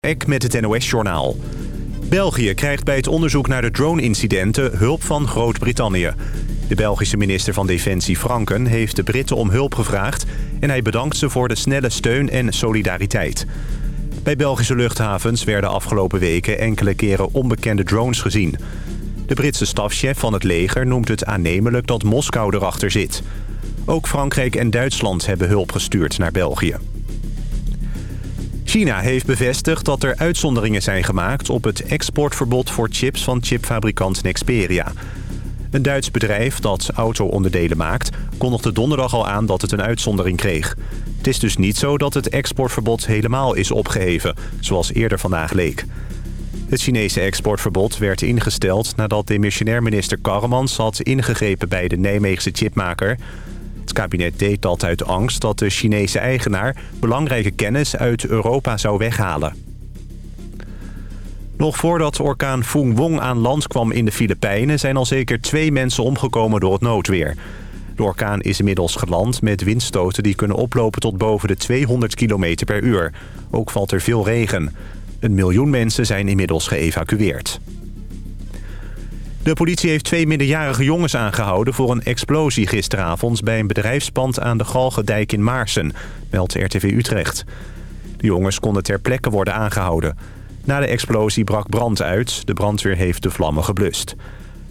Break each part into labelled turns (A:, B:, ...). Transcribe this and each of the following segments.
A: Ek met het NOS-journaal. België krijgt bij het onderzoek naar de drone-incidenten hulp van Groot-Brittannië. De Belgische minister van Defensie Franken heeft de Britten om hulp gevraagd... en hij bedankt ze voor de snelle steun en solidariteit. Bij Belgische luchthavens werden afgelopen weken enkele keren onbekende drones gezien. De Britse stafchef van het leger noemt het aannemelijk dat Moskou erachter zit. Ook Frankrijk en Duitsland hebben hulp gestuurd naar België. China heeft bevestigd dat er uitzonderingen zijn gemaakt op het exportverbod voor chips van chipfabrikant Nexperia. Een Duits bedrijf dat auto-onderdelen maakt kondigde donderdag al aan dat het een uitzondering kreeg. Het is dus niet zo dat het exportverbod helemaal is opgeheven, zoals eerder vandaag leek. Het Chinese exportverbod werd ingesteld nadat demissionair minister Karremans had ingegrepen bij de Nijmeegse chipmaker. Het kabinet deed dat uit angst dat de Chinese eigenaar belangrijke kennis uit Europa zou weghalen. Nog voordat orkaan Foong Wong aan land kwam in de Filipijnen... zijn al zeker twee mensen omgekomen door het noodweer. De orkaan is inmiddels geland met windstoten die kunnen oplopen tot boven de 200 km per uur. Ook valt er veel regen. Een miljoen mensen zijn inmiddels geëvacueerd. De politie heeft twee minderjarige jongens aangehouden... voor een explosie gisteravond bij een bedrijfspand aan de Galgendijk in Maarsen, meldt RTV Utrecht. De jongens konden ter plekke worden aangehouden. Na de explosie brak brand uit. De brandweer heeft de vlammen geblust.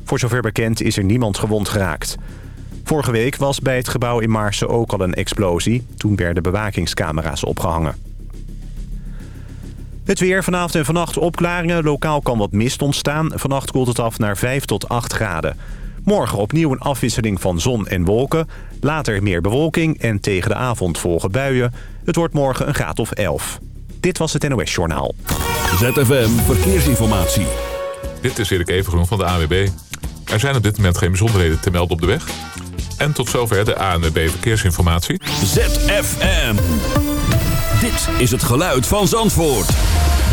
A: Voor zover bekend is er niemand gewond geraakt. Vorige week was bij het gebouw in Maarsen ook al een explosie. Toen werden bewakingscamera's opgehangen. Het weer vanavond en vannacht opklaringen. Lokaal kan wat mist ontstaan. Vannacht koelt het af naar 5 tot 8 graden. Morgen opnieuw een afwisseling van zon en wolken. Later meer bewolking en tegen de avond volgen buien. Het wordt morgen een graad of 11. Dit was het NOS Journaal.
B: ZFM Verkeersinformatie.
C: Dit is Erik Evengroen van de AWB. Er zijn op dit moment geen bijzonderheden te melden op de weg. En tot zover de ANWB Verkeersinformatie.
B: ZFM. Dit is het geluid van Zandvoort.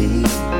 D: Be.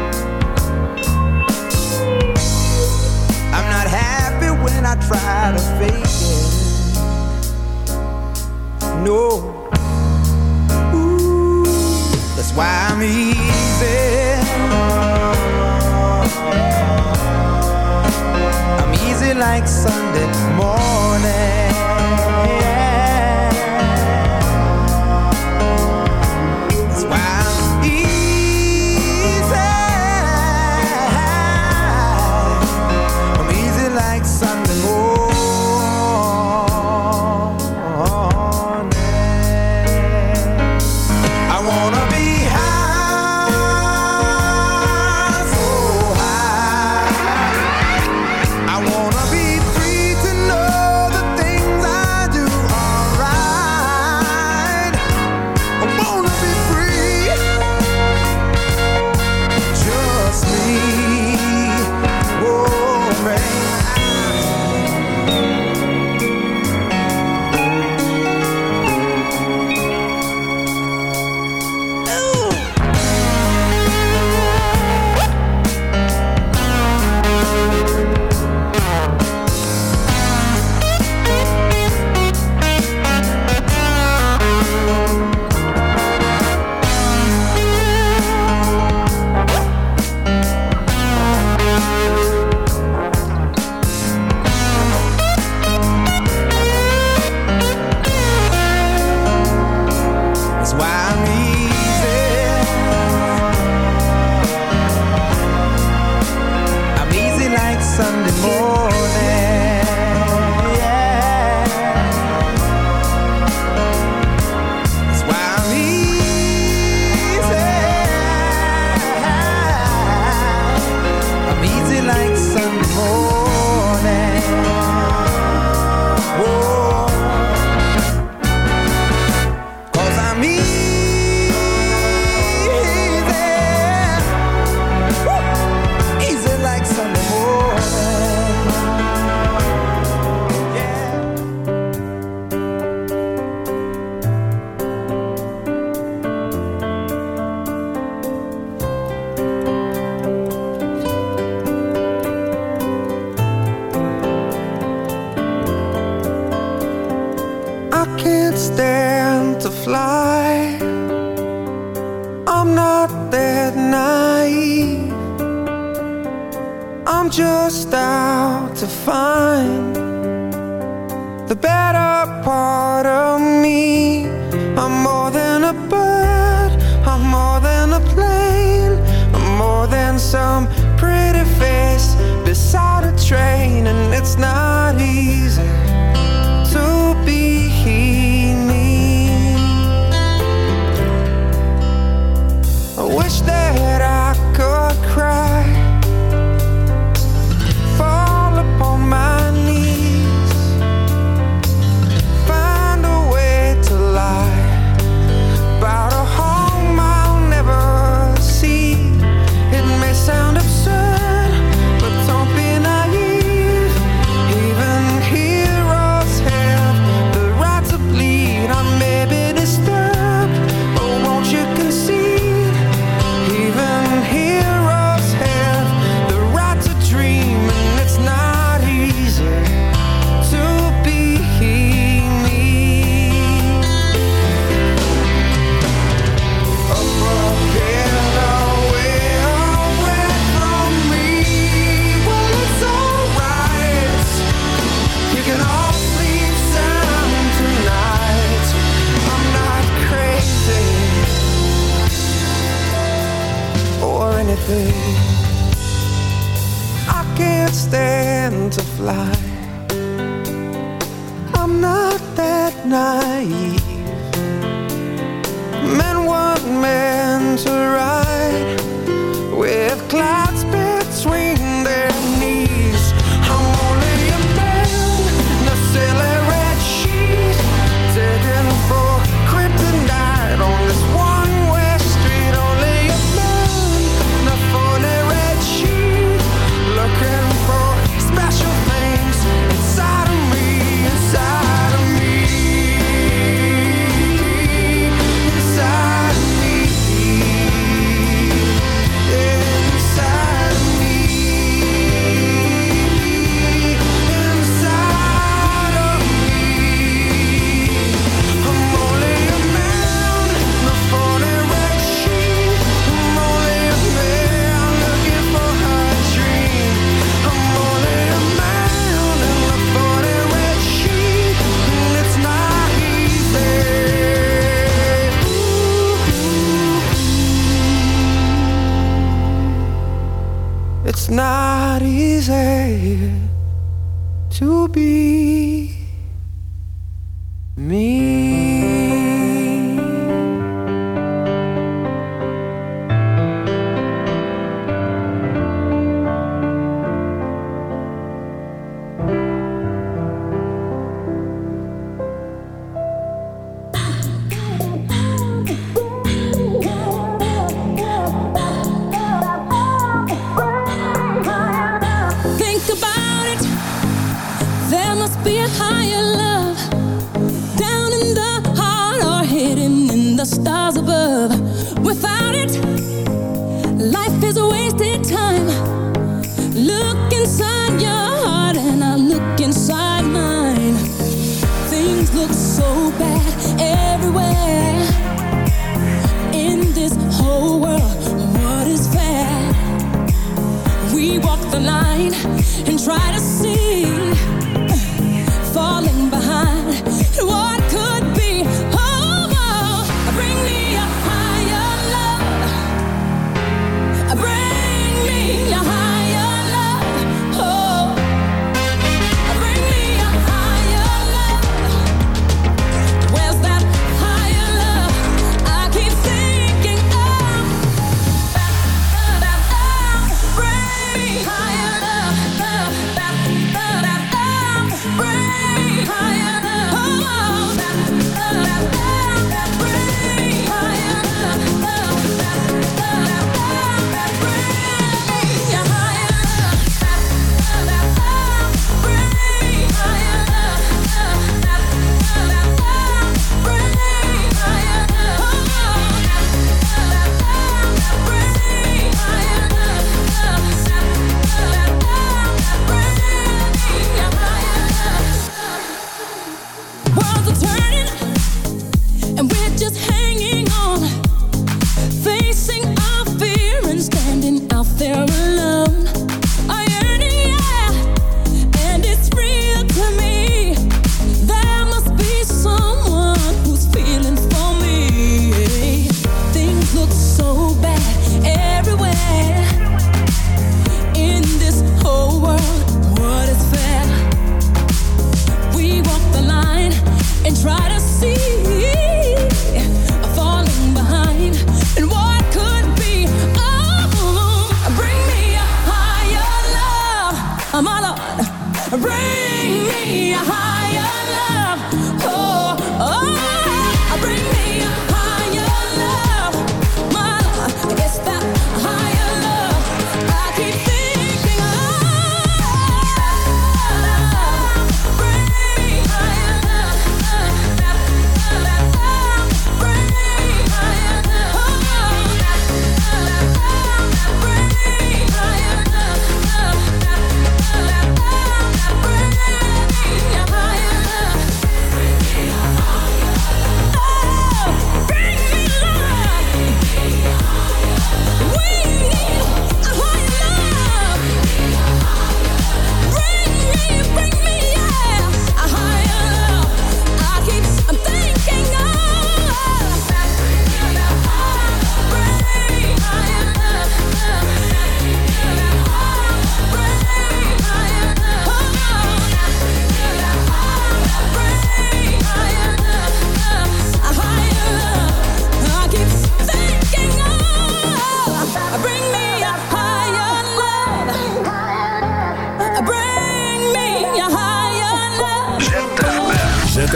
D: me.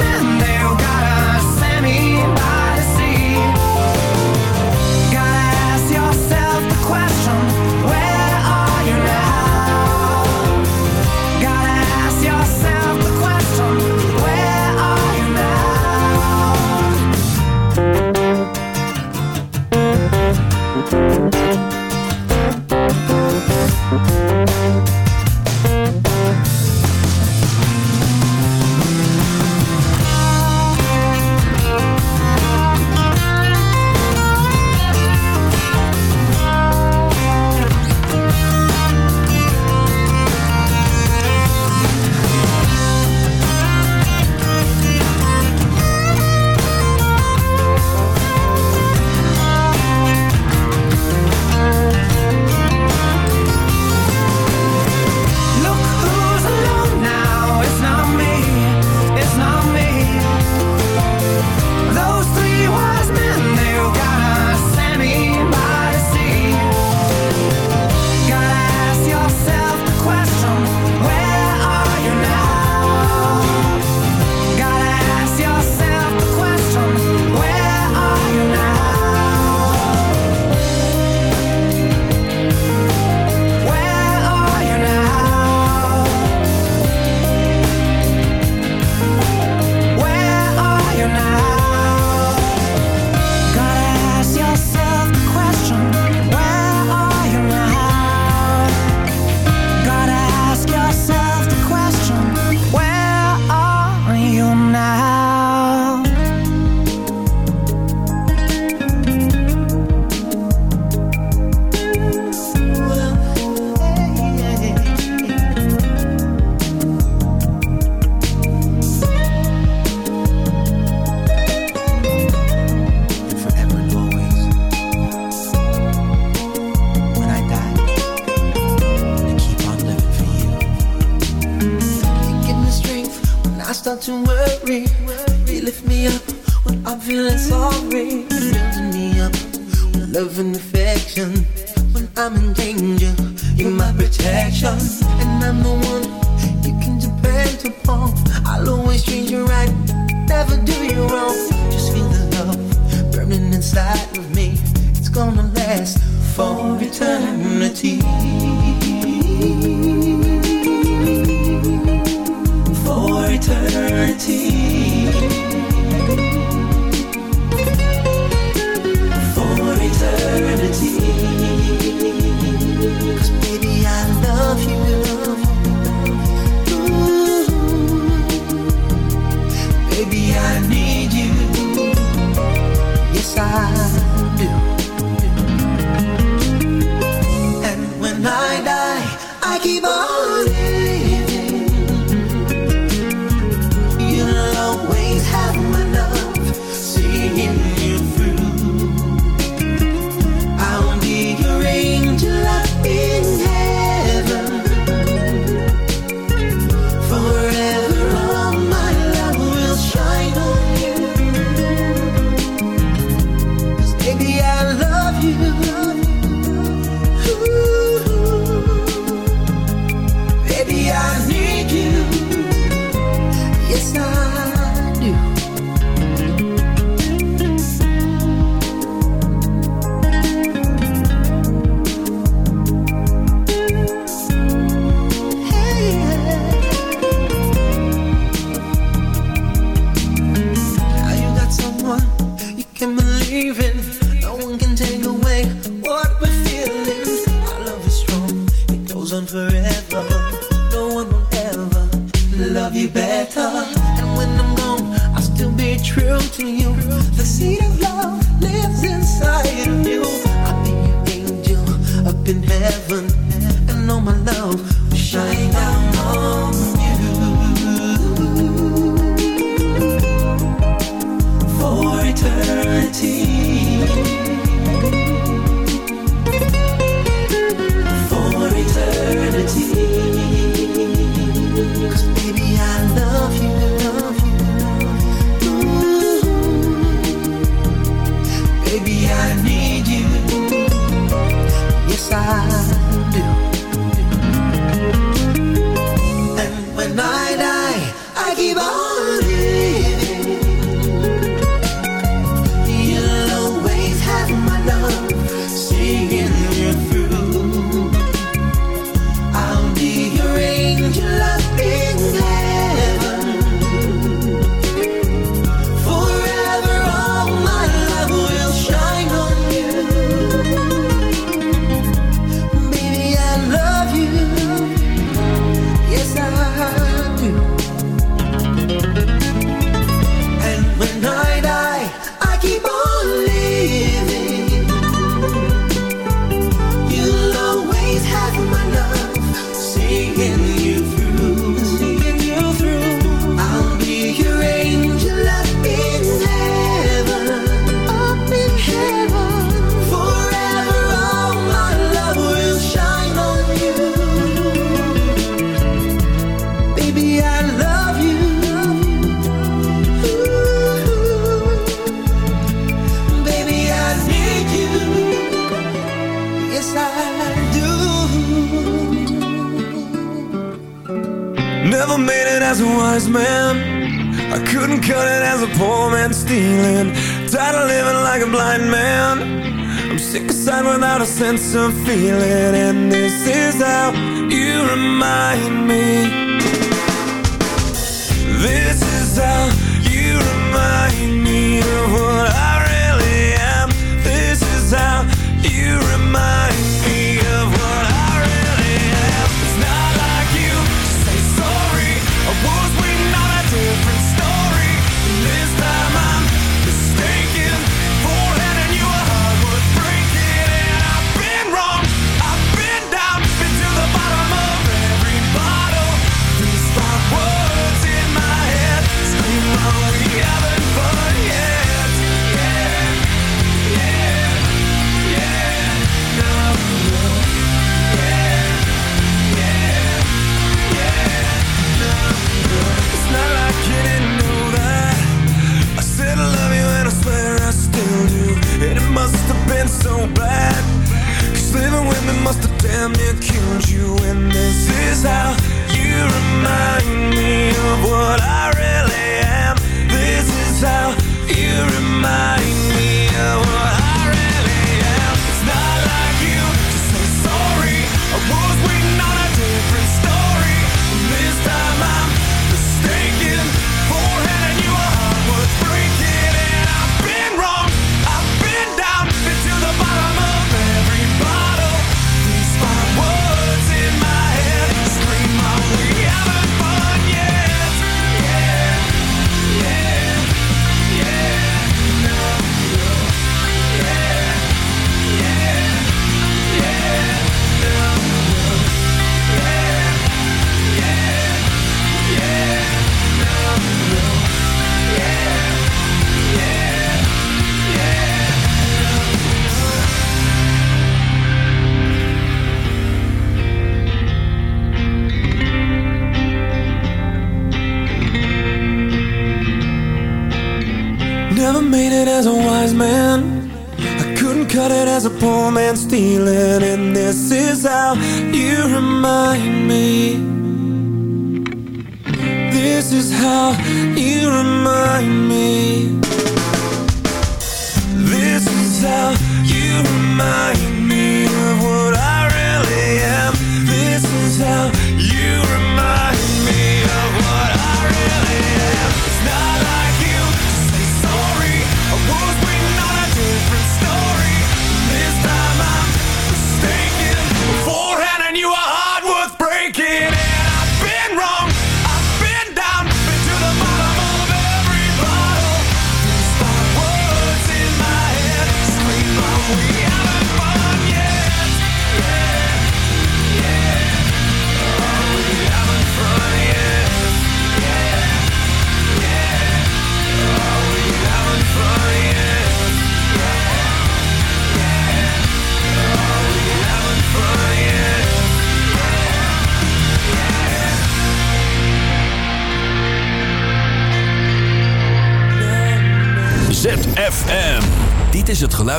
D: Yeah.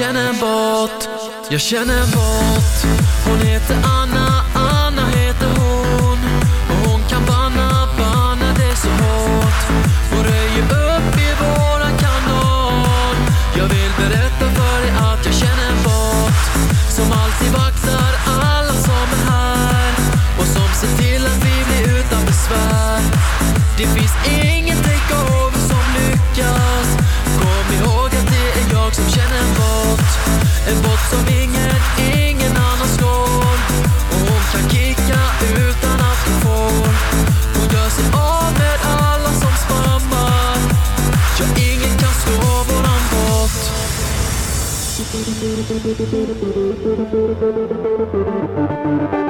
E: känner bort, jag känner bort Hon heter Thank you.